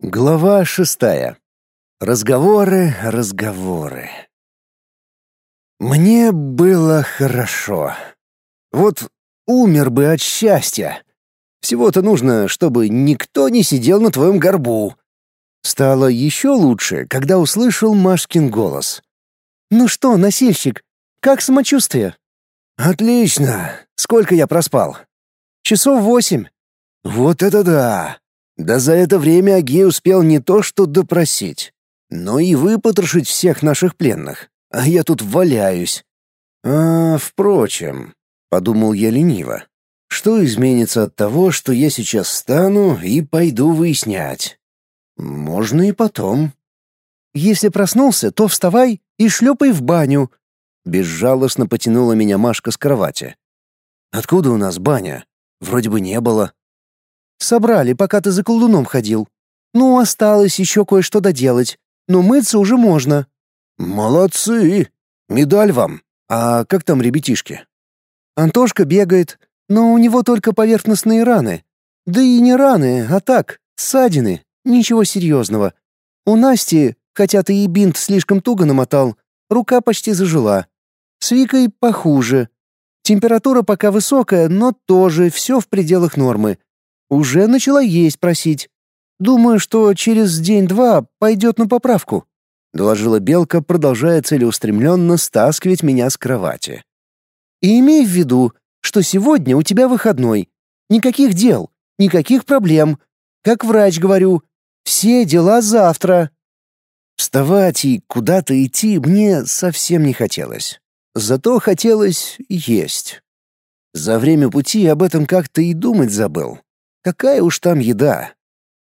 Глава шестая. Разговоры, разговоры. Мне было хорошо. Вот умер бы от счастья. Всего-то нужно, чтобы никто не сидел на твоем горбу. Стало еще лучше, когда услышал Машкин голос. «Ну что, носильщик, как самочувствие?» «Отлично. Сколько я проспал?» «Часов восемь». «Вот это да! Да за это время Агей успел не то что допросить, но и выпотрошить всех наших пленных, а я тут валяюсь. А, впрочем, подумал я лениво, что изменится от того, что я сейчас встану и пойду выяснять? Можно и потом. Если проснулся, то вставай и шлепай в баню. Безжалостно потянула меня Машка с кровати. Откуда у нас баня? Вроде бы не было. Собрали, пока ты за колдуном ходил. Ну, осталось еще кое-что доделать, но мыться уже можно». «Молодцы! Медаль вам! А как там ребятишки?» «Антошка бегает, но у него только поверхностные раны. Да и не раны, а так, ссадины, ничего серьезного. У Насти, хотя ты и бинт слишком туго намотал, рука почти зажила. С Викой похуже. Температура пока высокая, но тоже все в пределах нормы. Уже начала есть просить. Думаю, что через день-два пойдет на поправку», — доложила Белка, продолжая целеустремленно стаскивать меня с кровати. «И имей в виду, что сегодня у тебя выходной. Никаких дел, никаких проблем. Как врач говорю, все дела завтра». Вставать и куда-то идти мне совсем не хотелось. Зато хотелось есть. За время пути об этом как-то и думать забыл. Какая уж там еда.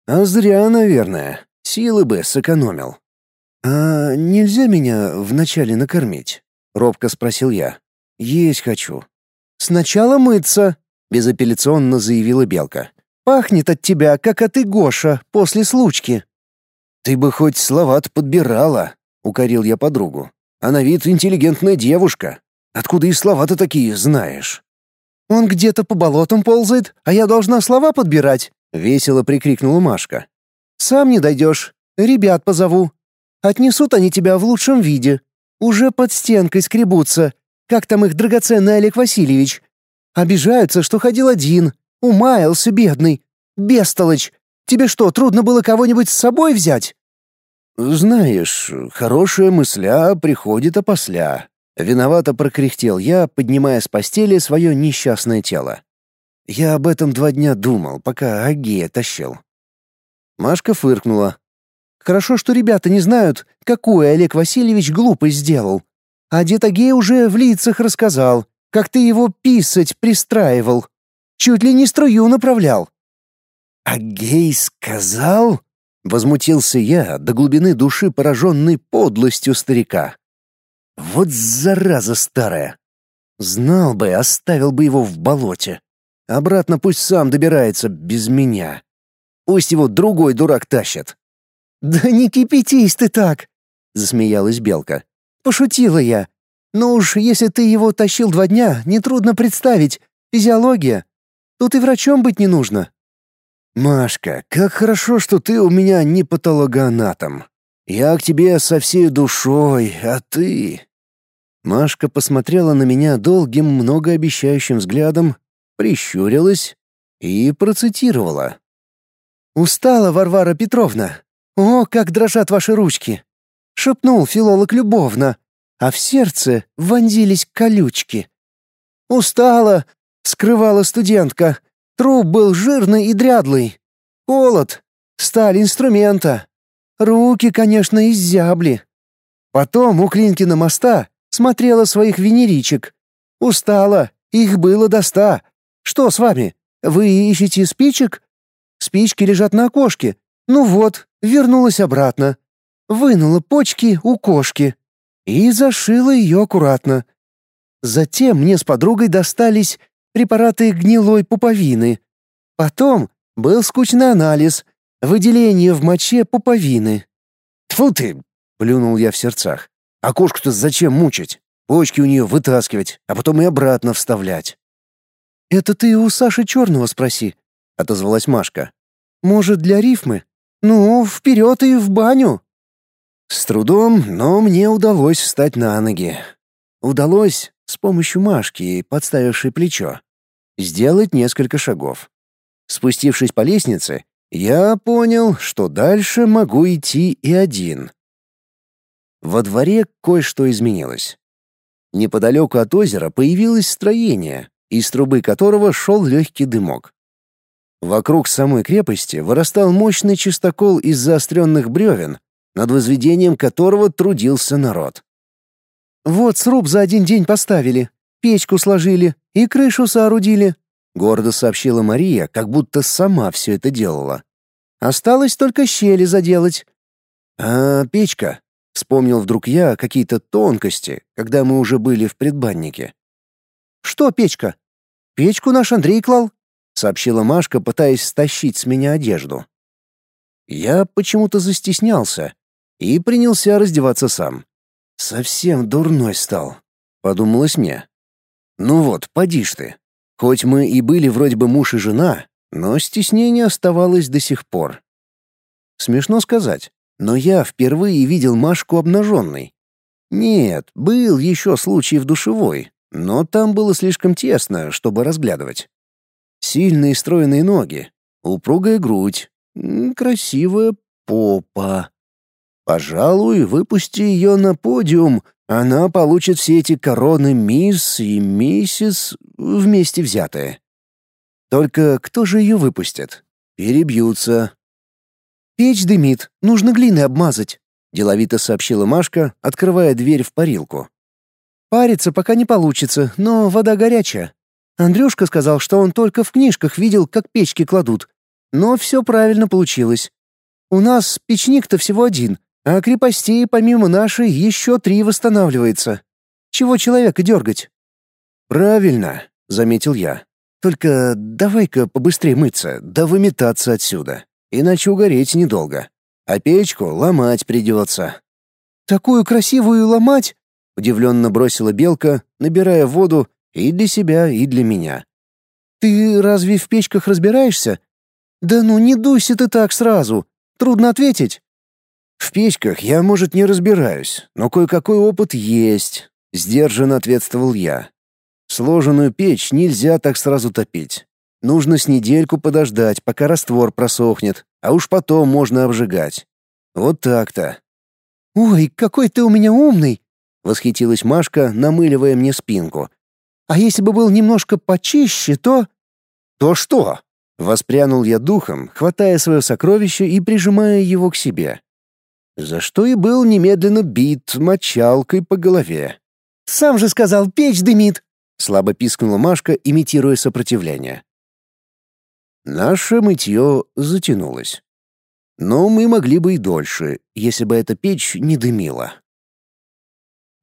А зря, наверное. Силы бы сэкономил. «А нельзя меня вначале накормить?» — робко спросил я. «Есть хочу». «Сначала мыться», — безапелляционно заявила Белка. «Пахнет от тебя, как от Игоша после случки». «Ты бы хоть слова-то подбирала», — укорил я подругу. «А вид интеллигентная девушка. Откуда и слова-то такие знаешь?» Он где-то по болотам ползает, а я должна слова подбирать», — весело прикрикнула Машка. «Сам не дойдешь. Ребят позову. Отнесут они тебя в лучшем виде. Уже под стенкой скребутся. Как там их драгоценный Олег Васильевич? Обижаются, что ходил один. Умаялся, бедный. Бестолочь. Тебе что, трудно было кого-нибудь с собой взять?» «Знаешь, хорошая мысля приходит опосля», Виновато прокряхтел я, поднимая с постели свое несчастное тело. Я об этом два дня думал, пока Агея тащил. Машка фыркнула. «Хорошо, что ребята не знают, какую Олег Васильевич глупость сделал. А дед Агей уже в лицах рассказал, как ты его писать пристраивал. Чуть ли не струю направлял». «Агей сказал?» — возмутился я, до глубины души пораженный подлостью старика. Вот зараза старая! Знал бы, оставил бы его в болоте. Обратно пусть сам добирается без меня. Пусть его другой дурак тащит. «Да не кипятись ты так!» — засмеялась Белка. «Пошутила я. Но уж если ты его тащил два дня, нетрудно представить. Физиология. Тут и врачом быть не нужно». «Машка, как хорошо, что ты у меня не патологоанатом. Я к тебе со всей душой, а ты...» Машка посмотрела на меня долгим, многообещающим взглядом, прищурилась и процитировала. «Устала, Варвара Петровна. О, как дрожат ваши ручки!» — шепнул филолог любовно, а в сердце вонзились колючки. «Устала!» — скрывала студентка. Труп был жирный и дрядлый. Холод, сталь инструмента. Руки, конечно, изябли. Потом у Клинкина моста смотрела своих венеричек. Устала, их было до ста. Что с вами? Вы ищете спичек? Спички лежат на окошке. Ну вот, вернулась обратно. Вынула почки у кошки. И зашила ее аккуратно. Затем мне с подругой достались препараты гнилой пуповины. Потом был скучный анализ — Выделение в моче пуповины. Тфу ты, плюнул я в сердцах. А кошку-то зачем мучить? Почки у нее вытаскивать, а потом и обратно вставлять. Это ты у Саши Черного спроси, отозвалась Машка. Может, для рифмы? «Ну, вперед и в баню!» С трудом, но мне удалось встать на ноги. Удалось с помощью Машки, подставившей плечо, сделать несколько шагов. Спустившись по лестнице, я понял, что дальше могу идти и один. Во дворе кое-что изменилось. Неподалеку от озера появилось строение, из трубы которого шел легкий дымок. Вокруг самой крепости вырастал мощный чистокол из заостренных бревен, над возведением которого трудился народ. «Вот сруб за один день поставили, печку сложили и крышу соорудили», — гордо сообщила Мария, как будто сама все это делала. «Осталось только щели заделать». «А печка?» — вспомнил вдруг я какие-то тонкости, когда мы уже были в предбаннике. «Что печка?» «Печку наш Андрей клал», — сообщила Машка, пытаясь стащить с меня одежду. Я почему-то застеснялся и принялся раздеваться сам. «Совсем дурной стал», — подумалось мне. «Ну вот, поди ж ты. Хоть мы и были вроде бы муж и жена, но стеснение оставалось до сих пор. Смешно сказать, но я впервые видел Машку обнаженной. Нет, был еще случай в душевой, но там было слишком тесно, чтобы разглядывать. Сильные стройные ноги, упругая грудь, красивая попа. Пожалуй, выпусти ее на подиум, она получит все эти короны мисс и миссис вместе взятые. Только кто же ее выпустит? Перебьются. «Печь дымит, нужно глины обмазать», — деловито сообщила Машка, открывая дверь в парилку. «Париться пока не получится, но вода горячая. Андрюшка сказал, что он только в книжках видел, как печки кладут. Но все правильно получилось. У нас печник-то всего один, а крепостей помимо нашей еще три восстанавливается. Чего человека дергать?» «Правильно», — заметил я. «Только давай-ка побыстрее мыться, да выметаться отсюда, иначе угореть недолго. А печку ломать придется». «Такую красивую ломать?» — удивленно бросила Белка, набирая воду и для себя, и для меня. «Ты разве в печках разбираешься? Да ну не дуйся ты так сразу. Трудно ответить». «В печках я, может, не разбираюсь, но кое-какой опыт есть», — сдержанно ответствовал я. «Сложенную печь нельзя так сразу топить. Нужно с недельку подождать, пока раствор просохнет, а уж потом можно обжигать. Вот так-то». «Ой, какой ты у меня умный!» — восхитилась Машка, намыливая мне спинку. А если бы был немножко почище, то...» «То что?» — воспрянул я духом, хватая свое сокровище и прижимая его к себе. За что и был немедленно бит мочалкой по голове. «Сам же сказал, печь дымит!» — слабо пискнула Машка, имитируя сопротивление. Наше мытье затянулось. Но мы могли бы и дольше, если бы эта печь не дымила.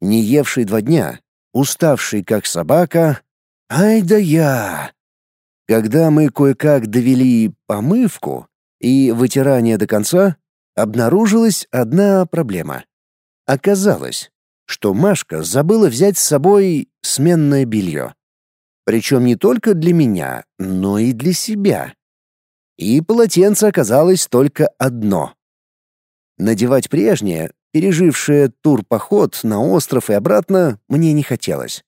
Не евший два дня, уставший как собака. Ай да я! Когда мы кое-как довели помывку и вытирание до конца, обнаружилась одна проблема. Оказалось, что Машка забыла взять с собой сменное белье. Причем не только для меня, но и для себя. И полотенце оказалось только одно. Надевать прежнее пережившая тур-поход на остров и обратно, мне не хотелось.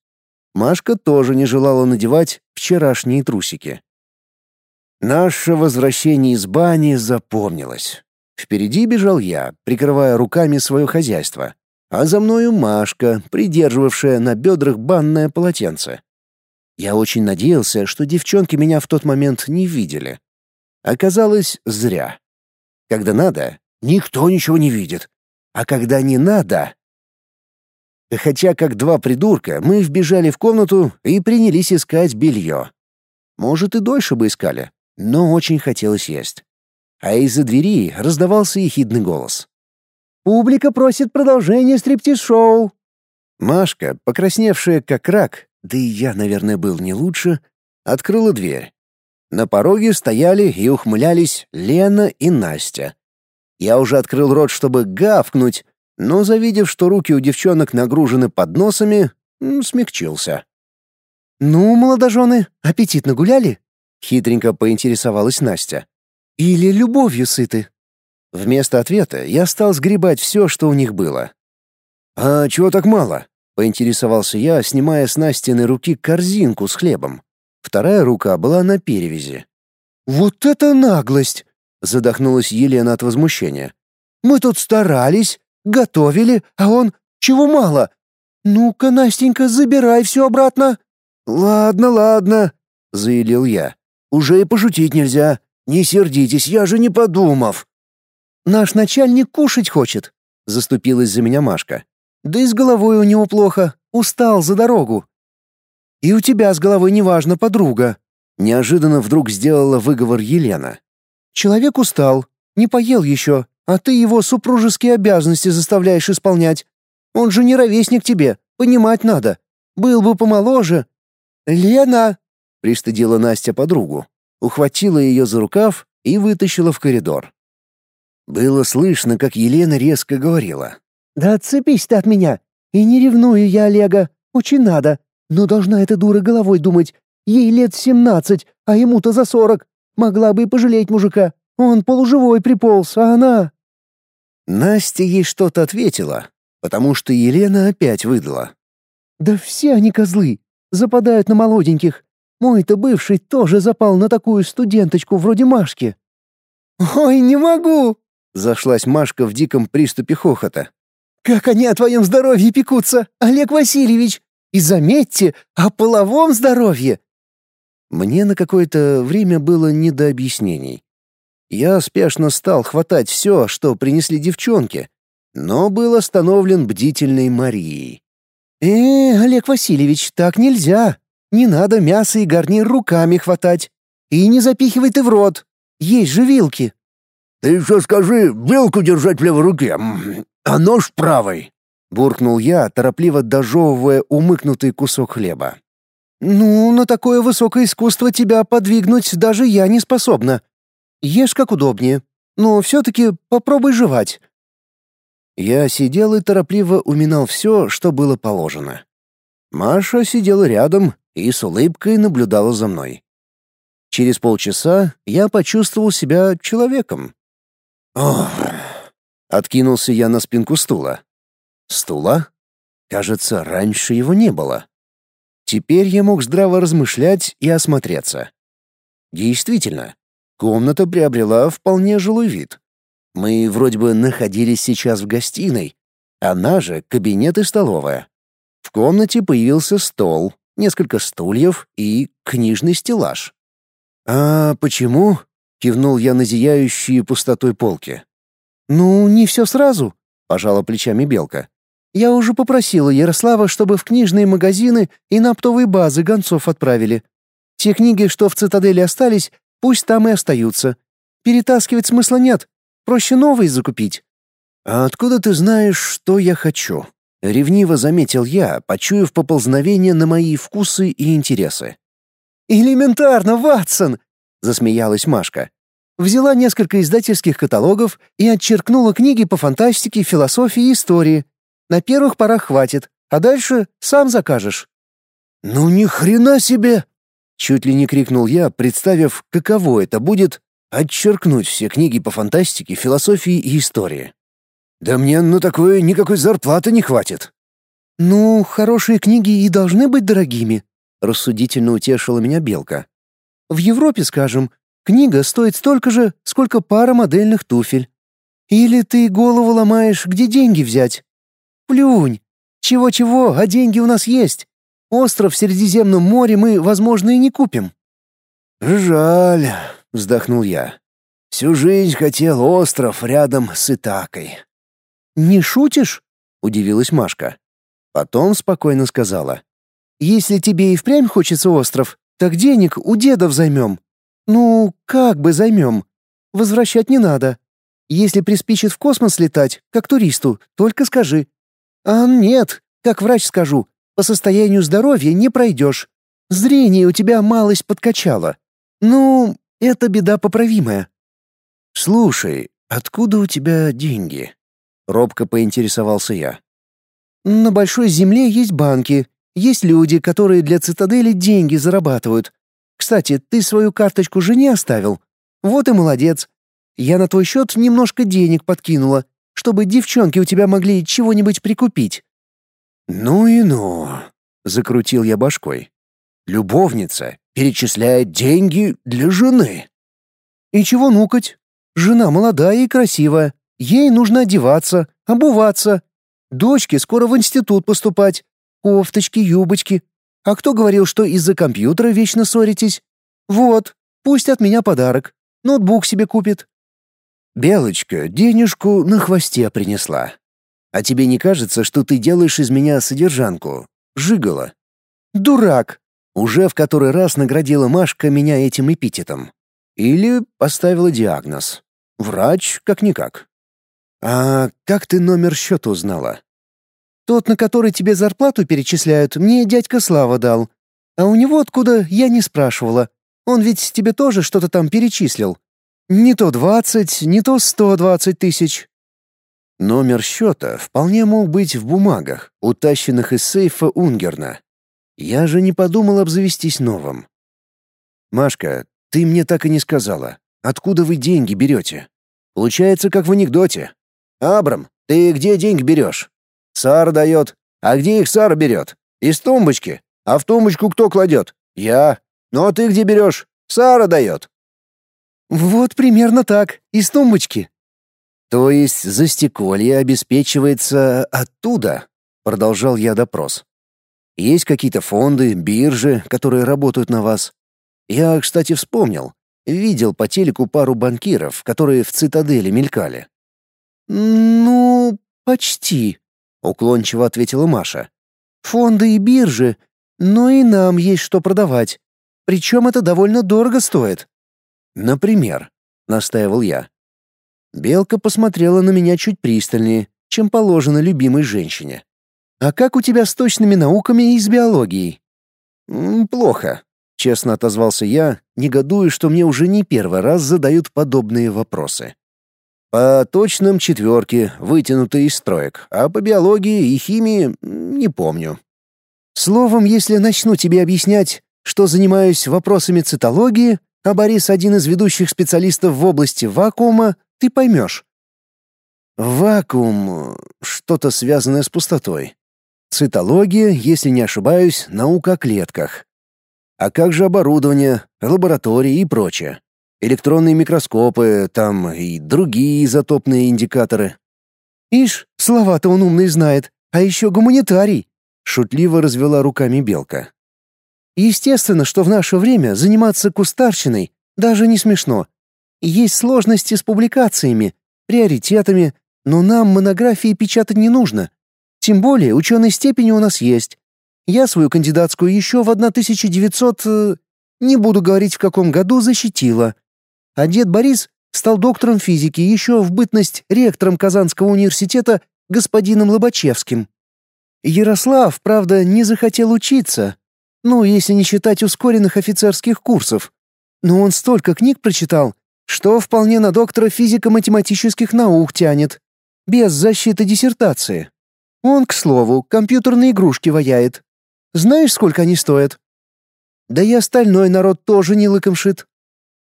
Машка тоже не желала надевать вчерашние трусики. Наше возвращение из бани запомнилось. Впереди бежал я, прикрывая руками свое хозяйство, а за мною Машка, придерживавшая на бедрах банное полотенце. Я очень надеялся, что девчонки меня в тот момент не видели. Оказалось, зря. Когда надо, никто ничего не видит, а когда не надо... Хотя как два придурка мы вбежали в комнату и принялись искать белье. Может, и дольше бы искали, но очень хотелось есть. А из-за двери раздавался ехидный голос. «Публика просит продолжения стриптиз-шоу!» Машка, покрасневшая как рак, да и я, наверное, был не лучше, открыла дверь. На пороге стояли и ухмылялись Лена и Настя, я уже открыл рот, чтобы гавкнуть, но, завидев, что руки у девчонок нагружены подносами, смягчился. «Ну, молодожены, аппетит нагуляли?» — хитренько поинтересовалась Настя. «Или любовью сыты?» Вместо ответа я стал сгребать все, что у них было. «А чего так мало?» — поинтересовался я, снимая с Настиной руки корзинку с хлебом. Вторая рука была на перевязи. «Вот это наглость!» — задохнулась Елена от возмущения. «Мы тут старались, готовили, а он... Чего мало? Ну-ка, Настенька, забирай все обратно!» «Ладно, ладно», — заявил я. «Уже и пошутить нельзя. Не сердитесь, я же не подумав». «Наш начальник кушать хочет», — заступилась за меня Машка. «Да и с головой у него плохо. Устал за дорогу». «И у тебя с головой неважно, подруга», — неожиданно вдруг сделала выговор Елена. «Человек устал, не поел еще, а ты его супружеские обязанности заставляешь исполнять. Он же не ровесник тебе, понимать надо. Был бы помоложе, «Лена!» — пристыдила Настя подругу, ухватила ее за рукав и вытащила в коридор. Было слышно, как Елена резко говорила. «Да отцепись ты от меня! И не ревную я Олега, очень надо. Но должна эта дура головой думать. Ей лет семнадцать, а ему-то за сорок. Могла бы и пожалеть мужика. Он полуживой приполз, а она...» Настя ей что-то ответила, потому что Елена опять выдала. «Да все они козлы западают на молоденьких. Мой-то бывший тоже запал на такую студенточку вроде Машки». «Ой, не могу!» — зашлась Машка в диком приступе хохота. «Как они о твоем здоровье пекутся, Олег Васильевич! И заметьте, о половом здоровье!» Мне на какое-то время было не до объяснений. Я спешно стал хватать все, что принесли девчонки, но был остановлен бдительной Марией. «Э, Олег Васильевич, так нельзя. Не надо мясо и гарнир руками хватать. И не запихивай ты в рот. Есть же вилки». «Ты еще скажи, вилку держать в левой руке, а нож правой», — буркнул я, торопливо дожевывая умыкнутый кусок хлеба. «Ну, на такое высокое искусство тебя подвигнуть даже я не способна. Ешь как удобнее, но все-таки попробуй жевать. Я сидел и торопливо уминал все, что было положено. Маша сидела рядом и с улыбкой наблюдала за мной. Через полчаса я почувствовал себя человеком. Ох! Откинулся я на спинку стула. Стула? Кажется, раньше его не было. Теперь я мог здраво размышлять и осмотреться. Действительно, комната приобрела вполне жилой вид. Мы вроде бы находились сейчас в гостиной, она же кабинет и столовая. В комнате появился стол, несколько стульев и книжный стеллаж. «А почему?» — кивнул я на зияющие пустотой полки. «Ну, не все сразу», — пожала плечами Белка. «Я уже попросила Ярослава, чтобы в книжные магазины и на оптовые базы гонцов отправили. Те книги, что в цитадели остались, пусть там и остаются. Перетаскивать смысла нет, Проще новый закупить». «А откуда ты знаешь, что я хочу?» — ревниво заметил я, почуяв поползновение на мои вкусы и интересы. «Элементарно, Ватсон!» — засмеялась Машка. Взяла несколько издательских каталогов и отчеркнула книги по фантастике, философии и истории. На первых порах хватит, а дальше сам закажешь. «Ну ни хрена себе!» — чуть ли не крикнул я, представив, каково это будет Отчеркнуть все книги по фантастике, философии и истории. Да мне на такое никакой зарплаты не хватит. Ну, хорошие книги и должны быть дорогими, рассудительно утешила меня Белка. В Европе, скажем, книга стоит столько же, сколько пара модельных туфель. Или ты голову ломаешь, где деньги взять? Плюнь. Чего-чего, а деньги у нас есть. Остров в Средиземном море мы, возможно, и не купим. Жаль, — вздохнул я. «Всю жизнь хотел остров рядом с Итакой». «Не шутишь?» — удивилась Машка. Потом спокойно сказала. «Если тебе и впрямь хочется остров, так денег у дедов займем. Ну, как бы займем. Возвращать не надо. Если приспичит в космос летать, как туристу, только скажи. А нет, как врач скажу, по состоянию здоровья не пройдешь. Зрение у тебя малость подкачало. Ну, это беда поправимая. Слушай, откуда у тебя деньги? Робко поинтересовался я. На большой земле есть банки, есть люди, которые для цитадели деньги зарабатывают. Кстати, ты свою карточку жене оставил? Вот и молодец. Я на твой счет немножко денег подкинула, чтобы девчонки у тебя могли чего-нибудь прикупить». «Ну и ну», — закрутил я башкой. «Любовница перечисляет деньги для жены». «И чего нукать? Жена молодая и красивая. Ей нужно одеваться, обуваться. Дочке скоро в институт поступать. Кофточки, юбочки. А кто говорил, что из-за компьютера вечно ссоритесь? Вот, пусть от меня подарок. Ноутбук себе купит. Белочка денежку на хвосте принесла. А тебе не кажется, что ты делаешь из меня содержанку? Жигала. Дурак. Уже в который раз наградила Машка меня этим эпитетом. Или поставила диагноз. Врач как-никак. А как ты номер счета узнала? Тот, на который тебе зарплату перечисляют, мне дядька Слава дал. А у него откуда, я не спрашивала. Он ведь тебе тоже что-то там перечислил. Не то двадцать, не то сто двадцать тысяч. Номер счета вполне мог быть в бумагах, утащенных из сейфа Унгерна. Я же не подумал обзавестись новым. «Машка, ты мне так и не сказала. Откуда вы деньги берете? Получается, как в анекдоте. Абрам, ты где деньги берешь? Сара дает. А где их Сара берет? Из тумбочки. А в тумбочку кто кладет? Я. Ну а ты где берешь? Сара дает. Вот примерно так, из тумбочки. То есть застеколье обеспечивается оттуда, продолжал я допрос. Есть какие-то фонды, биржи, которые работают на вас? Я, кстати, вспомнил. Видел по телеку пару банкиров, которые в цитадели мелькали. Ну, почти, уклончиво ответила Маша. Фонды и биржи, но и нам есть что продавать. Причем это довольно дорого стоит. «Например», — настаивал я. Белка посмотрела на меня чуть пристальнее, чем положено любимой женщине. «А как у тебя с точными науками и с биологией?» «Плохо», — честно отозвался я, негодуя, что мне уже не первый раз задают подобные вопросы. По точным четверке, вытянутые из строек, а по биологии и химии не помню. Словом, если начну тебе объяснять, что занимаюсь вопросами цитологии, а Борис один из ведущих специалистов в области вакуума, ты поймешь. Вакуум — что-то связанное с пустотой. Цитология, если не ошибаюсь, наука о клетках. А как же оборудование, лаборатории и прочее? Электронные микроскопы, там и другие изотопные индикаторы. Ишь, слова-то он умный знает, а еще гуманитарий. Шутливо развела руками Белка. Естественно, что в наше время заниматься кустарщиной даже не смешно. Есть сложности с публикациями, приоритетами, но нам монографии печатать не нужно. Тем более ученой степени у нас есть. Я свою кандидатскую еще в 1900... Э, не буду говорить в каком году защитила. А дед Борис стал доктором физики еще в бытность ректором Казанского университета господином Лобачевским. Ярослав, правда, не захотел учиться, ну, если не считать ускоренных офицерских курсов. Но он столько книг прочитал, что вполне на доктора физико-математических наук тянет. Без защиты диссертации. Он, к слову, компьютерные игрушки ваяет. Знаешь, сколько они стоят? Да и остальной народ тоже не лыком шит.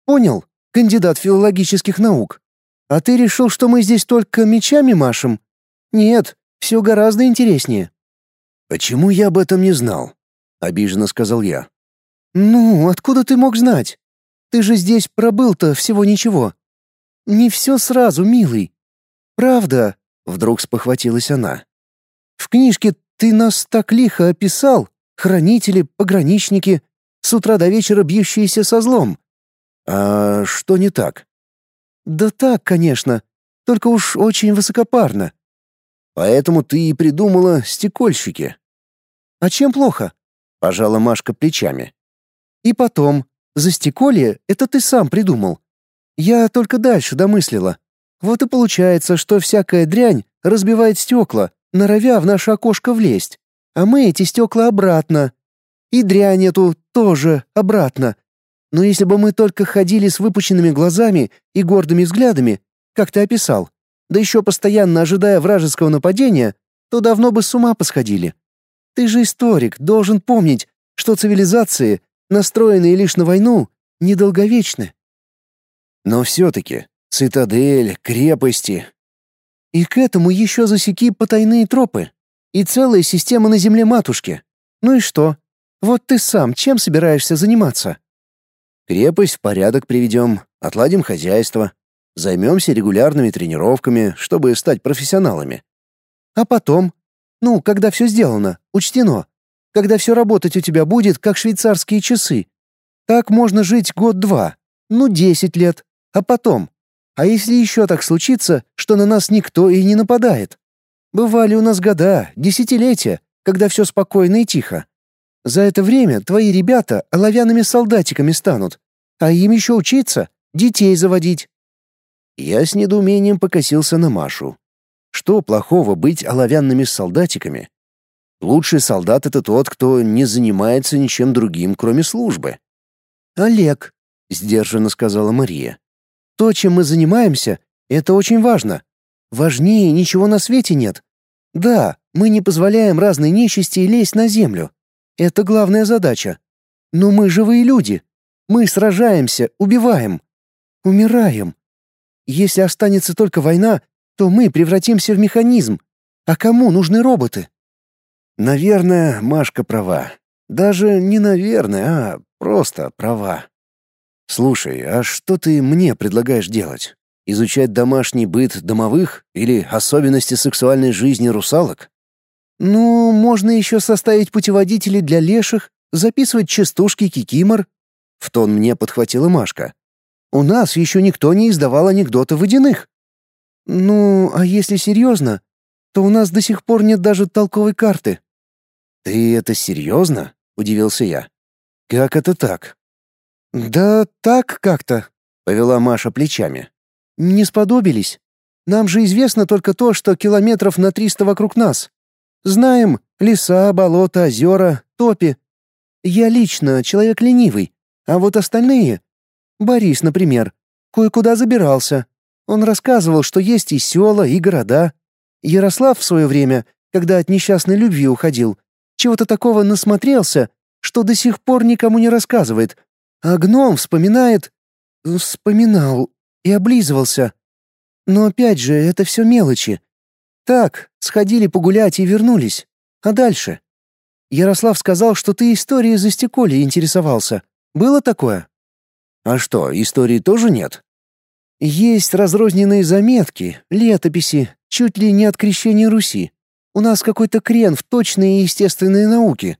Понял, кандидат филологических наук. А ты решил, что мы здесь только мечами машем? Нет, все гораздо интереснее. Почему я об этом не знал? обиженно сказал я. Ну, откуда ты мог знать? Ты же здесь пробыл-то всего ничего. Не все сразу, милый. Правда, вдруг спохватилась она. В книжке ты нас так лихо описал, хранители, пограничники, с утра до вечера бьющиеся со злом. А что не так? Да так, конечно, только уж очень высокопарно. Поэтому ты и придумала стекольщики. А чем плохо? Пожала Машка плечами. И потом, застеколье — это ты сам придумал. Я только дальше домыслила. Вот и получается, что всякая дрянь разбивает стекла, норовя в наше окошко влезть. А мы эти стекла обратно. И дрянь эту тоже обратно. Но если бы мы только ходили с выпученными глазами и гордыми взглядами, как ты описал, да еще постоянно ожидая вражеского нападения, то давно бы с ума посходили. Ты же историк, должен помнить, что цивилизации, настроенные лишь на войну, недолговечны. Но все-таки Цитадель, крепости. И к этому еще засеки потайные тропы. И целая система на земле матушки. Ну и что? Вот ты сам чем собираешься заниматься? Крепость в порядок приведем, отладим хозяйство, займемся регулярными тренировками, чтобы стать профессионалами. А потом? Ну, когда все сделано, учтено. Когда все работать у тебя будет, как швейцарские часы. Так можно жить год-два, ну, десять лет. А потом? А если еще так случится, что на нас никто и не нападает? Бывали у нас года, десятилетия, когда все спокойно и тихо. За это время твои ребята оловянными солдатиками станут, а им еще учиться, детей заводить». Я с недоумением покосился на Машу. Что плохого быть оловянными солдатиками? Лучший солдат — это тот, кто не занимается ничем другим, кроме службы. «Олег», — сдержанно сказала Мария, — «то, чем мы занимаемся, это очень важно. Важнее ничего на свете нет. Да, мы не позволяем разной нечисти лезть на землю. Это главная задача. Но мы живые люди. Мы сражаемся, убиваем. Умираем. Если останется только война, то мы превратимся в механизм. А кому нужны роботы? Наверное, Машка права. Даже не наверное, а просто права. Слушай, а что ты мне предлагаешь делать? Изучать домашний быт домовых или особенности сексуальной жизни русалок? Ну, можно еще составить путеводители для леших, записывать частушки кикимор. В тон мне подхватила Машка. У нас еще никто не издавал анекдоты водяных. Ну, а если серьезно, то у нас до сих пор нет даже толковой карты. Ты это серьезно? Удивился я. Как это так? Да так как-то, повела Маша плечами. Не сподобились. Нам же известно только то, что километров на триста вокруг нас. Знаем леса, болота, озера, топи. Я лично человек ленивый, а вот остальные... Борис, например, кое-куда забирался. Он рассказывал, что есть и села, и города. Ярослав в свое время, когда от несчастной любви уходил, чего-то такого насмотрелся, что до сих пор никому не рассказывает. А гном вспоминает... Вспоминал и облизывался. Но опять же, это все мелочи. Так, сходили погулять и вернулись. А дальше? Ярослав сказал, что ты историей за стеколье интересовался. Было такое? А что, истории тоже нет? Есть разрозненные заметки, летописи, чуть ли не от крещения Руси. У нас какой-то крен в точные и естественные науки.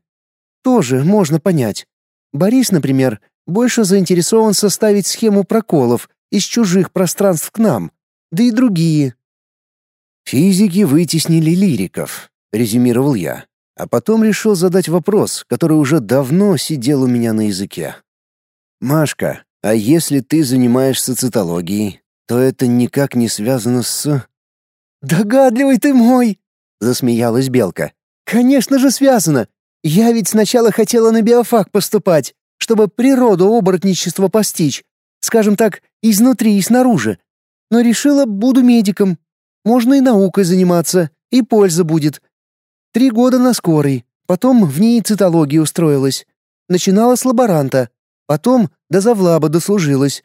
Тоже можно понять. Борис, например, больше заинтересован составить схему проколов из чужих пространств к нам, да и другие. Физики вытеснили лириков, резюмировал я, а потом решил задать вопрос, который уже давно сидел у меня на языке. Машка, а если ты занимаешься цитологией, то это никак не связано с Догадливый ты мой, засмеялась Белка. Конечно же связано. Я ведь сначала хотела на биофак поступать, чтобы природу оборотничества постичь, скажем так, изнутри и снаружи. Но решила, буду медиком. Можно и наукой заниматься, и польза будет. Три года на скорой, потом в ней цитологии устроилась. Начинала с лаборанта, потом до завлаба дослужилась.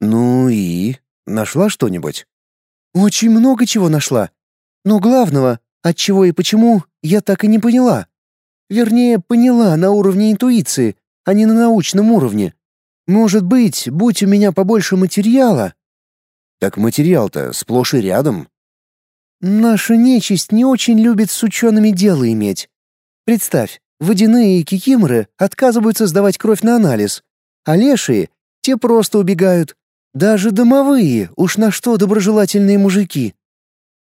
Ну и? Нашла что-нибудь? Очень много чего нашла. Но главного, от чего и почему, я так и не поняла. Вернее, поняла на уровне интуиции, а не на научном уровне. Может быть, будь у меня побольше материала. Так материал-то сплошь и рядом. Наша нечисть не очень любит с учеными дело иметь. Представь, водяные кикиморы отказываются сдавать кровь на анализ, а лешие, те просто убегают. Даже домовые, уж на что доброжелательные мужики.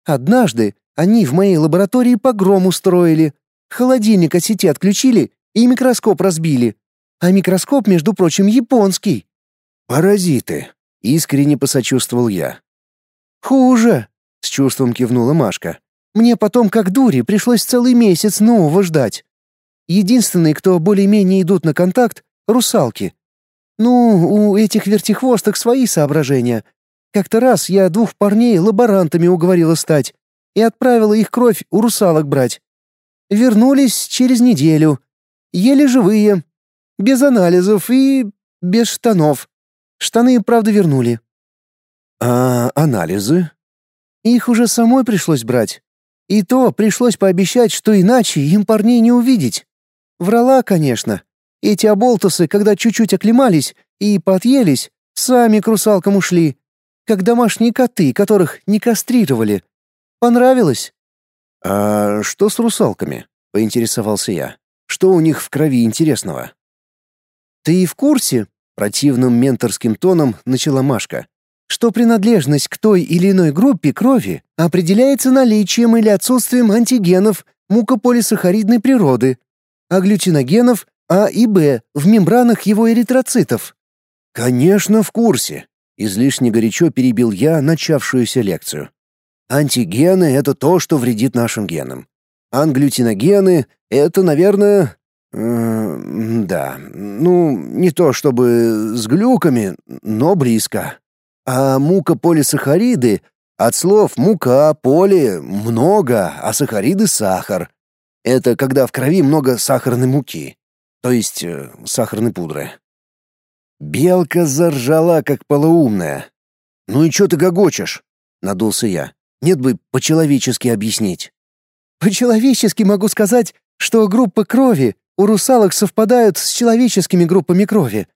Однажды они в моей лаборатории погром устроили. Холодильник от сети отключили и микроскоп разбили. А микроскоп, между прочим, японский. «Паразиты», — искренне посочувствовал я. «Хуже», — с чувством кивнула Машка. «Мне потом, как дури, пришлось целый месяц нового ждать. Единственные, кто более-менее идут на контакт — русалки. Ну, у этих вертихвосток свои соображения. Как-то раз я двух парней лаборантами уговорила стать и отправила их кровь у русалок брать. Вернулись через неделю. Еле живые, без анализов и без штанов. Штаны, правда, вернули. А анализы? Их уже самой пришлось брать. И то пришлось пообещать, что иначе им парней не увидеть. Врала, конечно. Эти оболтусы, когда чуть-чуть оклемались и подъелись, сами к русалкам ушли, как домашние коты, которых не кастрировали. Понравилось? А что с русалками? поинтересовался я. Что у них в крови интересного? Ты в курсе? противным менторским тоном начала Машка что принадлежность к той или иной группе крови определяется наличием или отсутствием антигенов мукополисахаридной природы, а глютиногенов А и Б в мембранах его эритроцитов. Конечно, в курсе. Излишне горячо перебил я начавшуюся лекцию. Антигены — это то, что вредит нашим генам. Англютиногены — это, наверное... Э, да, ну, не то чтобы с глюками, но близко. А мукополисахариды от слов мука, поле, много, а сахариды — сахар. Это когда в крови много сахарной муки, то есть э, сахарной пудры. Белка заржала, как полоумная. «Ну и чё ты гогочешь?» — надулся я. «Нет бы по-человечески объяснить». «По-человечески могу сказать, что группы крови у русалок совпадают с человеческими группами крови.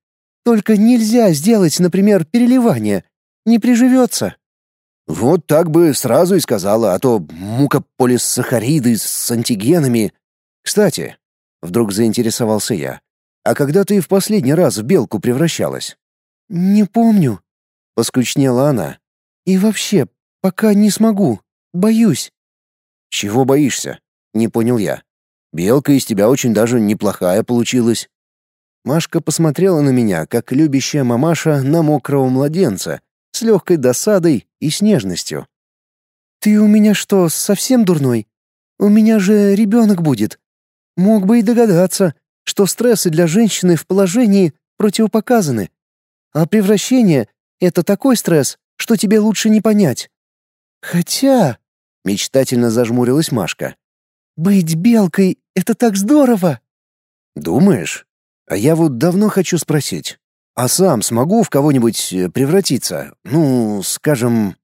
Только нельзя сделать, например, переливание, не приживется». «Вот так бы сразу и сказала, а то мукополисахариды с антигенами...» «Кстати», — вдруг заинтересовался я, «а когда ты в последний раз в белку превращалась?» «Не помню», — поскучнела она. «И вообще, пока не смогу. Боюсь». «Чего боишься?» — не понял я. «Белка из тебя очень даже неплохая получилась». Машка посмотрела на меня, как любящая мамаша на мокрого младенца, с легкой досадой и с нежностью. «Ты у меня что, совсем дурной? У меня же ребенок будет. Мог бы и догадаться, что стрессы для женщины в положении противопоказаны. А превращение — это такой стресс, что тебе лучше не понять. Хотя...» — мечтательно зажмурилась Машка. «Быть белкой — это так здорово!» «Думаешь? А я вот давно хочу спросить. А сам смогу в кого-нибудь э, превратиться? Ну, скажем...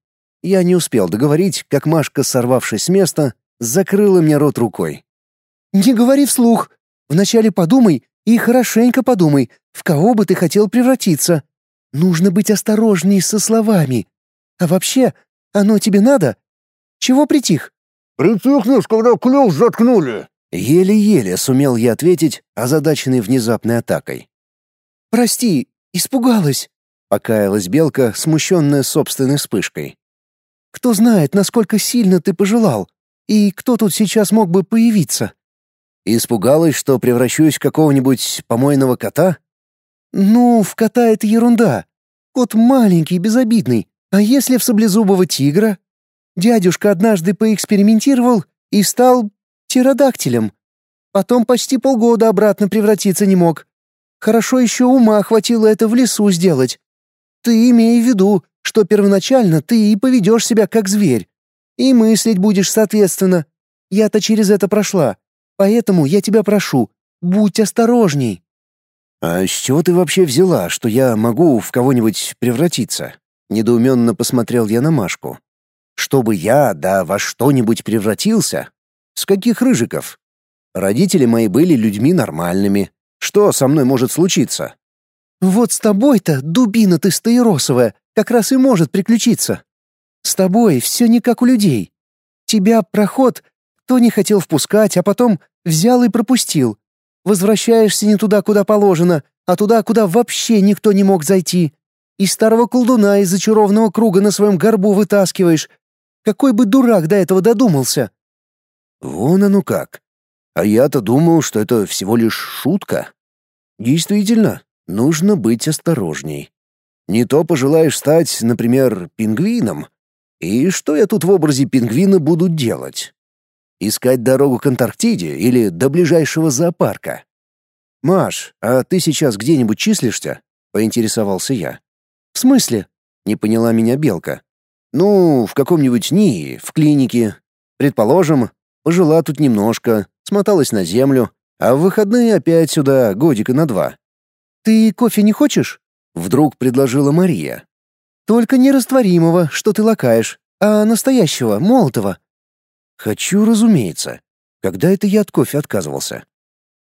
Я не успел договорить, как Машка, сорвавшись с места, закрыла мне рот рукой. «Не говори вслух. Вначале подумай и хорошенько подумай, в кого бы ты хотел превратиться. Нужно быть осторожней со словами. А вообще, оно тебе надо? Чего притих?» «Притихнешь, когда клюв заткнули!» Еле-еле сумел я ответить, озадаченный внезапной атакой. «Прости, Испугалась, покаялась белка, смущенная собственной вспышкой. Кто знает, насколько сильно ты пожелал, и кто тут сейчас мог бы появиться? Испугалась, что превращусь в какого-нибудь помойного кота? Ну, в кота это ерунда. Кот маленький, безобидный. А если в саблезубого тигра? Дядюшка однажды поэкспериментировал и стал птеродактилем. Потом почти полгода обратно превратиться не мог. Хорошо еще ума хватило это в лесу сделать. Ты имей в виду, что первоначально ты и поведешь себя как зверь. И мыслить будешь соответственно. Я-то через это прошла. Поэтому я тебя прошу, будь осторожней». «А с чего ты вообще взяла, что я могу в кого-нибудь превратиться?» Недоуменно посмотрел я на Машку. «Чтобы я, да, во что-нибудь превратился? С каких рыжиков? Родители мои были людьми нормальными, что со мной может случиться? Вот с тобой-то, дубина ты стаиросовая, как раз и может приключиться. С тобой все не как у людей. Тебя проход кто не хотел впускать, а потом взял и пропустил. Возвращаешься не туда, куда положено, а туда, куда вообще никто не мог зайти. И старого колдуна из зачарованного круга на своем горбу вытаскиваешь. Какой бы дурак до этого додумался. Вон оно как. А я-то думал, что это всего лишь шутка. Действительно, нужно быть осторожней. Не то пожелаешь стать, например, пингвином. И что я тут в образе пингвина буду делать? Искать дорогу к Антарктиде или до ближайшего зоопарка? «Маш, а ты сейчас где-нибудь числишься?» — поинтересовался я. «В смысле?» — не поняла меня Белка. «Ну, в каком-нибудь НИИ, в клинике. Предположим, пожила тут немножко, смоталась на землю, а в выходные опять сюда, годика на два. «Ты кофе не хочешь?» — вдруг предложила Мария. Только не растворимого, что ты лакаешь, а настоящего, молотого. Хочу, разумеется. Когда это я от кофе отказывался?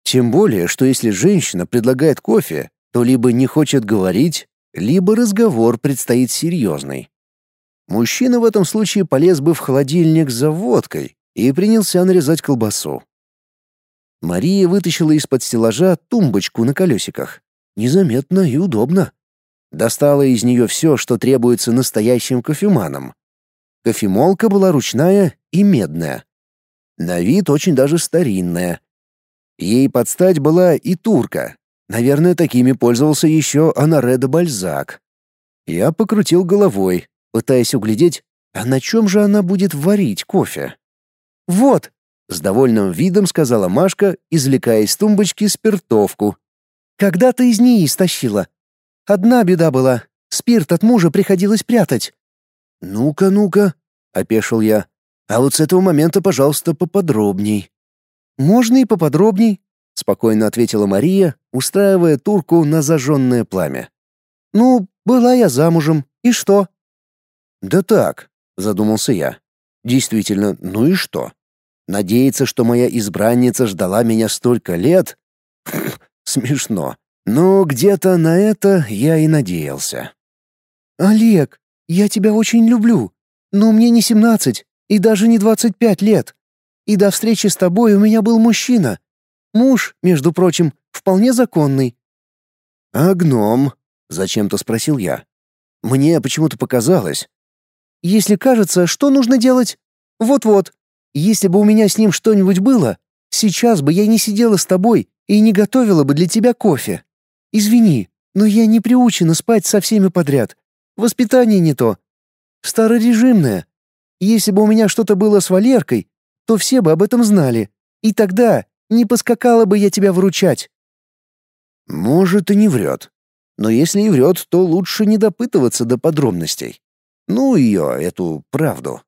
Тем более, что если женщина предлагает кофе, то либо не хочет говорить, либо разговор предстоит серьезный. Мужчина в этом случае полез бы в холодильник за водкой и принялся нарезать колбасу. Мария вытащила из-под стеллажа тумбочку на колесиках. Незаметно и удобно. Достала из нее все, что требуется настоящим кофеманам. Кофемолка была ручная и медная. На вид очень даже старинная. Ей под стать была и турка. Наверное, такими пользовался еще Анаре де Бальзак. Я покрутил головой, пытаясь углядеть, а на чем же она будет варить кофе. «Вот!» — с довольным видом сказала Машка, извлекая из тумбочки спиртовку. «Когда-то из нее стащила. Одна беда была. Спирт от мужа приходилось прятать». «Ну-ка, ну-ка», — опешил я. «А вот с этого момента, пожалуйста, поподробней». «Можно и поподробней», — спокойно ответила Мария, устраивая турку на зажженное пламя. «Ну, была я замужем. И что?» «Да так», — задумался я. «Действительно, ну и что? Надеяться, что моя избранница ждала меня столько лет? Смешно. Но где-то на это я и надеялся. «Олег, я тебя очень люблю, но мне не семнадцать и даже не двадцать пять лет. И до встречи с тобой у меня был мужчина. Муж, между прочим, вполне законный». «А гном?» — зачем-то спросил я. Мне почему-то показалось. «Если кажется, что нужно делать? Вот-вот. Если бы у меня с ним что-нибудь было, сейчас бы я не сидела с тобой и не готовила бы для тебя кофе». Извини, но я не приучена спать со всеми подряд. Воспитание не то. Старорежимное. Если бы у меня что-то было с Валеркой, то все бы об этом знали. И тогда не поскакала бы я тебя выручать. Может, и не врет. Но если и врет, то лучше не допытываться до подробностей. Ну, ее, эту правду.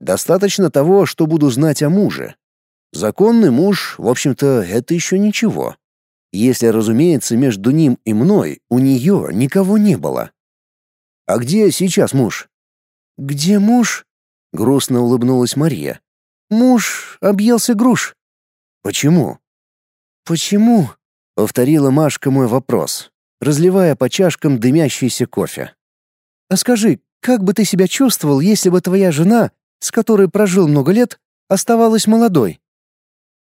Достаточно того, что буду знать о муже. Законный муж, в общем-то, это еще ничего если, разумеется, между ним и мной у нее никого не было. «А где сейчас муж?» «Где муж?» — грустно улыбнулась Мария. «Муж объелся груш». «Почему?» «Почему?» — повторила Машка мой вопрос, разливая по чашкам дымящийся кофе. «А скажи, как бы ты себя чувствовал, если бы твоя жена, с которой прожил много лет, оставалась молодой?»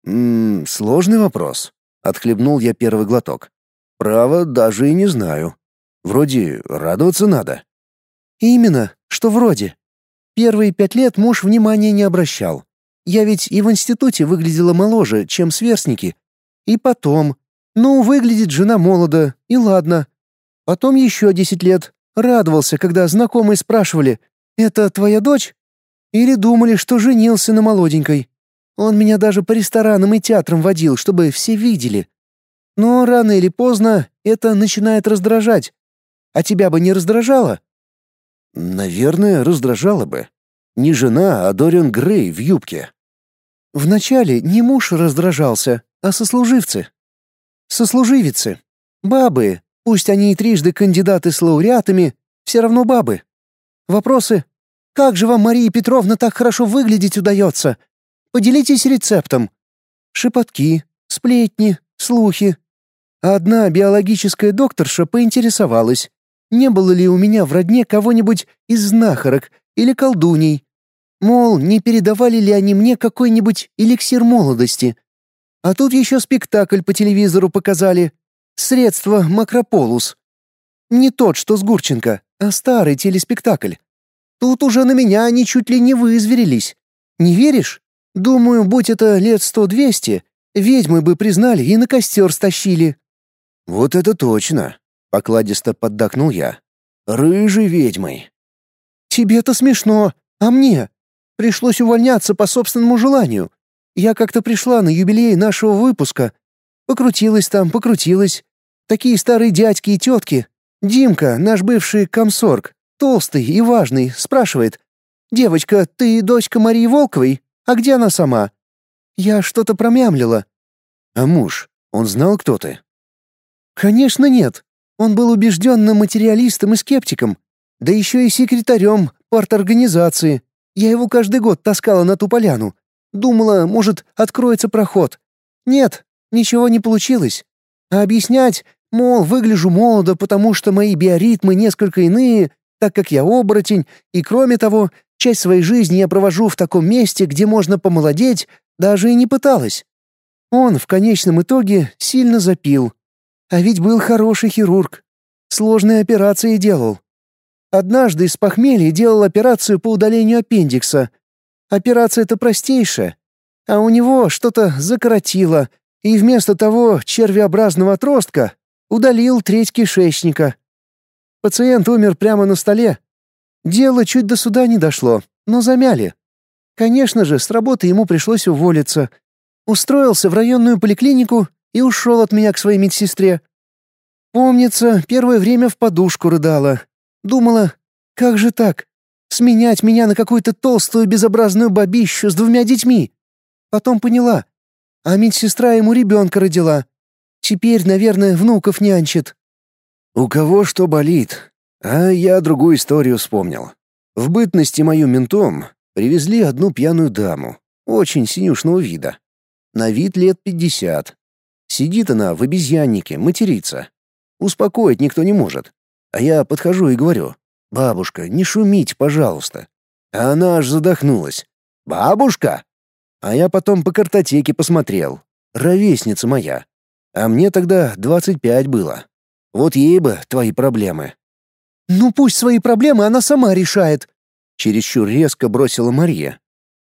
«Ммм, сложный вопрос. Отхлебнул я первый глоток. Право, даже и не знаю. Вроде радоваться надо. Именно, что вроде. Первые пять лет муж внимания не обращал. Я ведь и в институте выглядела моложе, чем сверстники. И потом. Ну, выглядит жена молодо, и ладно. Потом еще десять лет. Радовался, когда знакомые спрашивали, «Это твоя дочь?» Или думали, что женился на молоденькой. Он меня даже по ресторанам и театрам водил, чтобы все видели. Но рано или поздно это начинает раздражать. А тебя бы не раздражало? Наверное, раздражало бы. Не жена, а Дориан Грей в юбке. Вначале не муж раздражался, а сослуживцы. Сослуживицы. Бабы, пусть они и трижды кандидаты с лауреатами, все равно бабы. Вопросы? Как же вам, Мария Петровна, так хорошо выглядеть удается? Поделитесь рецептом. Шепотки, сплетни, слухи. Одна биологическая докторша поинтересовалась, не было ли у меня в родне кого-нибудь из знахарок или колдуней. Мол, не передавали ли они мне какой-нибудь эликсир молодости. А тут еще спектакль по телевизору показали. Средство Макрополус. Не тот, что с Гурченко, а старый телеспектакль. Тут уже на меня они чуть ли не вызверились. Не веришь? Думаю, будь это лет сто-двести, ведьмы бы признали и на костер стащили». «Вот это точно!» — покладисто поддакнул я. «Рыжей ведьмой!» «Тебе-то смешно, а мне? Пришлось увольняться по собственному желанию. Я как-то пришла на юбилей нашего выпуска. Покрутилась там, покрутилась. Такие старые дядьки и тетки. Димка, наш бывший комсорг, толстый и важный, спрашивает. «Девочка, ты дочка Марии Волковой?» А где она сама?» «Я что-то промямлила». «А муж? Он знал, кто ты?» «Конечно нет. Он был убежденным материалистом и скептиком. Да еще и секретарем парторганизации. Я его каждый год таскала на ту поляну. Думала, может, откроется проход. Нет, ничего не получилось. А объяснять, мол, выгляжу молодо, потому что мои биоритмы несколько иные, так как я оборотень, и кроме того, часть своей жизни я провожу в таком месте, где можно помолодеть, даже и не пыталась. Он в конечном итоге сильно запил. А ведь был хороший хирург. Сложные операции делал. Однажды из похмелья делал операцию по удалению аппендикса. Операция-то простейшая. А у него что-то закоротило, и вместо того червеобразного отростка удалил треть кишечника. Пациент умер прямо на столе. Дело чуть до суда не дошло, но замяли. Конечно же, с работы ему пришлось уволиться. Устроился в районную поликлинику и ушел от меня к своей медсестре. Помнится, первое время в подушку рыдала. Думала, как же так? Сменять меня на какую-то толстую безобразную бабищу с двумя детьми. Потом поняла. А медсестра ему ребенка родила. Теперь, наверное, внуков нянчит. У кого что болит. А я другую историю вспомнил. В бытности мою ментом привезли одну пьяную даму, очень синюшного вида. На вид лет пятьдесят. Сидит она в обезьяннике, матерится. Успокоить никто не может. А я подхожу и говорю, «Бабушка, не шумите, пожалуйста». А она аж задохнулась. «Бабушка?» А я потом по картотеке посмотрел. Ровесница моя. А мне тогда двадцать пять было. Вот ей бы твои проблемы. «Ну пусть свои проблемы она сама решает», — чересчур резко бросила Мария.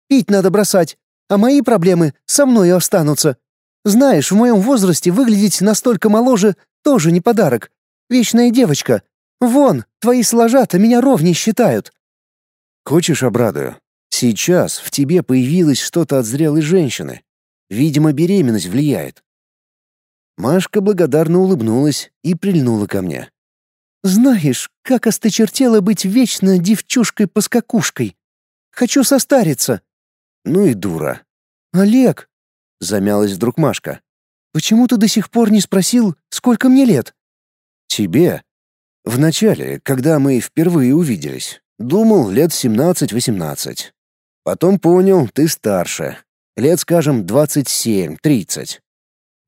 «Пить надо бросать, а мои проблемы со мной останутся. Знаешь, в моем возрасте выглядеть настолько моложе тоже не подарок. Вечная девочка. Вон, твои сложата меня ровней считают». «Хочешь, обрадую? Сейчас в тебе появилось что-то от зрелой женщины. Видимо, беременность влияет. Машка благодарно улыбнулась и прильнула ко мне. «Знаешь, как осточертело быть вечно девчушкой-поскакушкой. Хочу состариться». «Ну и дура». «Олег», — замялась вдруг Машка. «Почему ты до сих пор не спросил, сколько мне лет?» «Тебе? Вначале, когда мы впервые увиделись, думал лет семнадцать-восемнадцать. Потом понял, ты старше. Лет, скажем, двадцать семь-тридцать.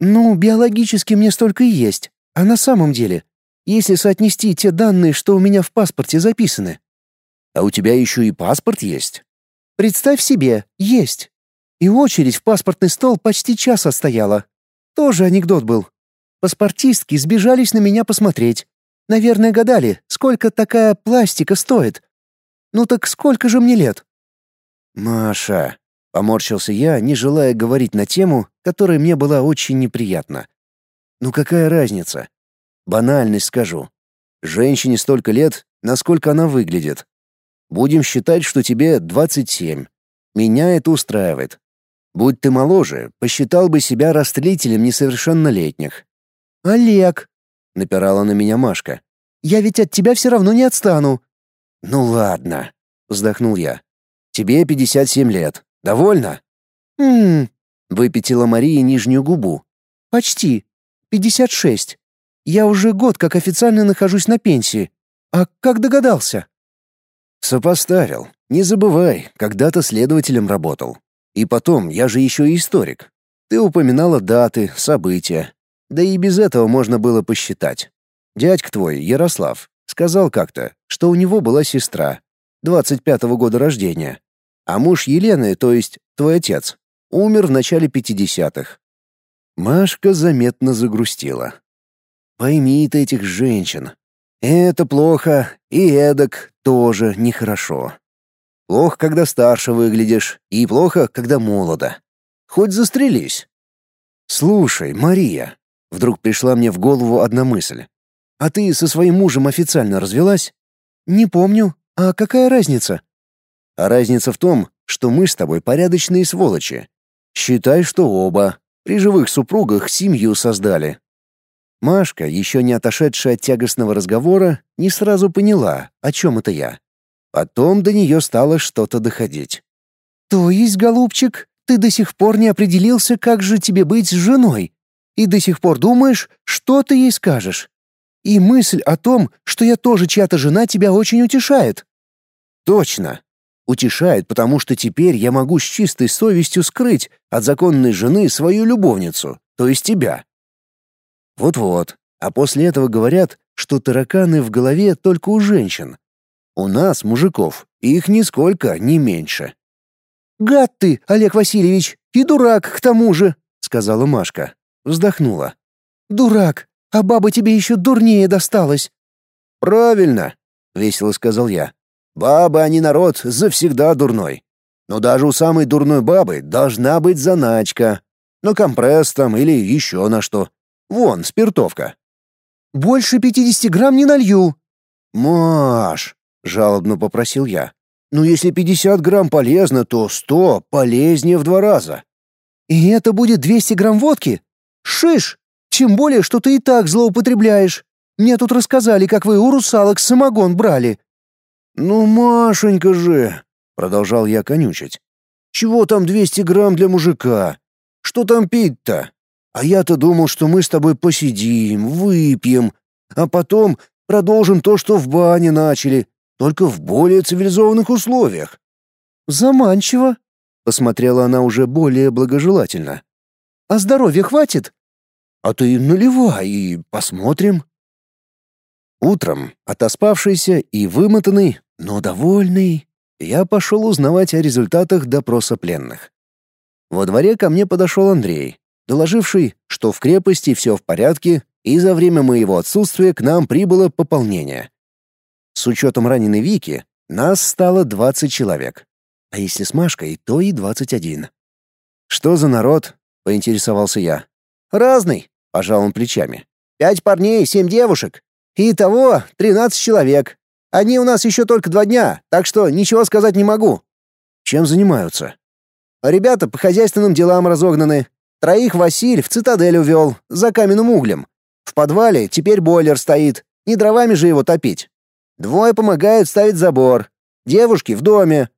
Ну, биологически мне столько и есть. А на самом деле, если соотнести те данные, что у меня в паспорте записаны. А у тебя еще и паспорт есть? Представь себе, есть. И очередь в паспортный стол почти час отстояла. Тоже анекдот был. Паспортистки сбежались на меня посмотреть. Наверное, гадали, сколько такая пластика стоит. Ну так сколько же мне лет? Маша, Поморщился я, не желая говорить на тему, которая мне была очень неприятна. Ну какая разница? Банальность скажу. Женщине столько лет, насколько она выглядит. Будем считать, что тебе 27. Меня это устраивает. Будь ты моложе, посчитал бы себя растлителем несовершеннолетних. Олег, напирала на меня Машка. Я ведь от тебя все равно не отстану. Ну ладно, вздохнул я. Тебе 57 лет. Довольно?» «Хм...» — выпятила Мария нижнюю губу. «Почти. Пятьдесят шесть. Я уже год как официально нахожусь на пенсии. А как догадался?» «Сопоставил. Не забывай, когда-то следователем работал. И потом, я же еще и историк. Ты упоминала даты, события. Да и без этого можно было посчитать. Дядька твой, Ярослав, сказал как-то, что у него была сестра, 25-го года рождения, а муж Елены, то есть твой отец, умер в начале пятидесятых. Машка заметно загрустила. Пойми ты этих женщин. Это плохо, и эдак тоже нехорошо. Плохо, когда старше выглядишь, и плохо, когда молодо. Хоть застрелись. Слушай, Мария, вдруг пришла мне в голову одна мысль. А ты со своим мужем официально развелась? Не помню. А какая разница? А разница в том, что мы с тобой порядочные сволочи. Считай, что оба. При живых супругах семью создали. Машка, еще не отошедшая от тягостного разговора, не сразу поняла, о чем это я. Потом до нее стало что-то доходить. «То есть, голубчик, ты до сих пор не определился, как же тебе быть с женой? И до сих пор думаешь, что ты ей скажешь?» И мысль о том, что я тоже чья-то жена, тебя очень утешает». «Точно. Утешает, потому что теперь я могу с чистой совестью скрыть от законной жены свою любовницу, то есть тебя». Вот-вот. А после этого говорят, что тараканы в голове только у женщин. У нас, мужиков, их нисколько не меньше. «Гад ты, Олег Васильевич, и дурак к тому же», — сказала Машка. Вздохнула. «Дурак, а баба тебе еще дурнее досталась». «Правильно», — весело сказал я. «Бабы, они народ завсегда дурной. Но даже у самой дурной бабы должна быть заначка. На компресс там или еще на что. Вон, спиртовка». «Больше пятидесяти грамм не налью». «Маш», — жалобно попросил я. «Ну, если пятьдесят грамм полезно, то сто полезнее в два раза». «И это будет двести грамм водки? Шиш! Тем более, что ты и так злоупотребляешь. Мне тут рассказали, как вы у русалок самогон брали». «Ну, Машенька же!» — продолжал я конючить. «Чего там двести грамм для мужика? Что там пить-то? А я-то думал, что мы с тобой посидим, выпьем, а потом продолжим то, что в бане начали, только в более цивилизованных условиях». «Заманчиво», — посмотрела она уже более благожелательно. «А здоровья хватит?» «А ты наливай и посмотрим». Утром, отоспавшийся и вымотанный, но довольный, я пошел узнавать о результатах допроса пленных. Во дворе ко мне подошел Андрей, доложивший, что в крепости все в порядке, и за время моего отсутствия к нам прибыло пополнение. С учетом раненой Вики, нас стало 20 человек. А если с Машкой, то и 21. «Что за народ?» — поинтересовался я. «Разный», — пожал он плечами. «Пять парней, семь девушек. Итого 13 человек. Они у нас еще только два дня, так что ничего сказать не могу». «Чем занимаются?» «Ребята по хозяйственным делам разогнаны. Троих Василь в цитадель увел, за каменным углем. В подвале теперь бойлер стоит, не дровами же его топить. Двое помогают ставить забор. Девушки в доме.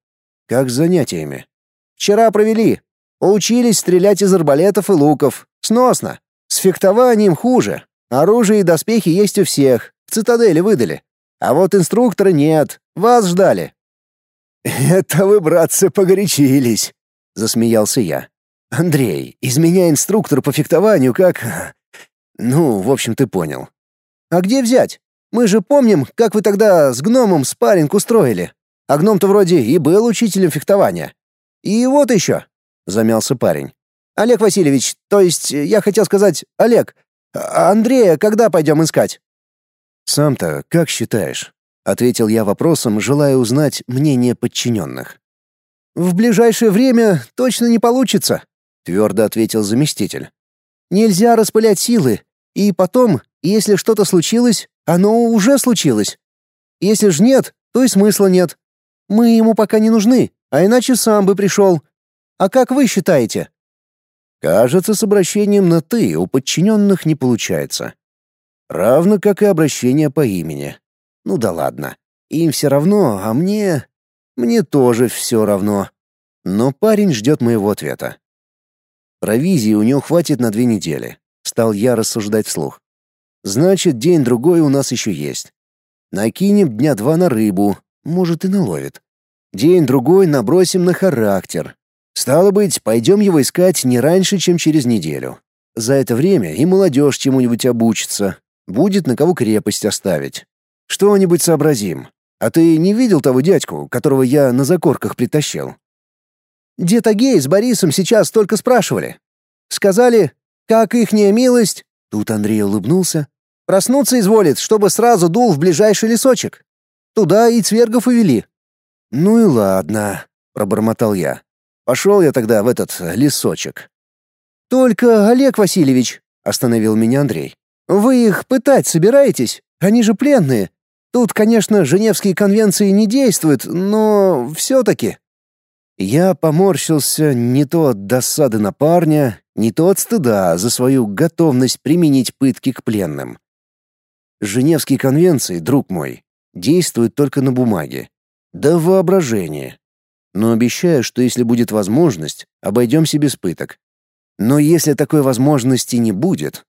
Как с занятиями? Вчера провели. Учились стрелять из арбалетов и луков. Сносно. С фехтованием хуже. Оружие и доспехи есть у всех. В цитадели выдали. А вот инструктора нет. Вас ждали. «Это вы, братцы, погорячились», — засмеялся я. «Андрей, из меня инструктор по фехтованию как... Ну, в общем, ты понял». «А где взять? Мы же помним, как вы тогда с гномом спарринг устроили. А гном-то вроде и был учителем фехтования. И вот еще», — замялся парень. «Олег Васильевич, то есть я хотел сказать, Олег, Андрея когда пойдем искать?» «Сам-то как считаешь?» — ответил я вопросом, желая узнать мнение подчиненных. «В ближайшее время точно не получится», — твердо ответил заместитель. «Нельзя распылять силы, и потом, если что-то случилось, оно уже случилось. Если ж нет, то и смысла нет. Мы ему пока не нужны, а иначе сам бы пришел. А как вы считаете?» Кажется, с обращением на «ты» у подчиненных не получается. Равно как и обращение по имени. Ну да ладно. Им все равно, а мне... Мне тоже все равно. Но парень ждет моего ответа. Провизии у него хватит на две недели. Стал я рассуждать вслух. Значит, день-другой у нас еще есть. Накинем дня два на рыбу, может и наловит. День-другой набросим на характер. Стало быть, пойдем его искать не раньше, чем через неделю. За это время и молодежь чему-нибудь обучится. Будет на кого крепость оставить. Что-нибудь сообразим. А ты не видел того дядьку, которого я на закорках притащил? Дед Агей с Борисом сейчас только спрашивали. Сказали, как ихняя милость...» Тут Андрей улыбнулся. «Проснуться изволит, чтобы сразу дул в ближайший лесочек. Туда и цвергов увели». «Ну и ладно», — пробормотал я. «Пошел я тогда в этот лесочек». «Только, Олег Васильевич», — остановил меня Андрей, — «вы их пытать собираетесь? Они же пленные. Тут, конечно, Женевские конвенции не действуют, но все-таки...» Я поморщился не то от досады на парня, не то от стыда за свою готовность применить пытки к пленным. Женевские конвенции, друг мой, действуют только на бумаге. Да воображение. Но обещаю, что если будет возможность, обойдемся без пыток. Но если такой возможности не будет...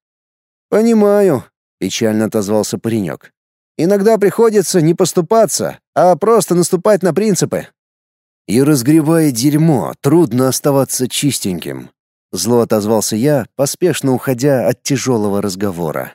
Понимаю. печально отозвался паренек. Иногда приходится не поступаться, а просто наступать на принципы. И разгребая дерьмо, трудно оставаться чистеньким. Зло отозвался я, поспешно уходя от тяжелого разговора.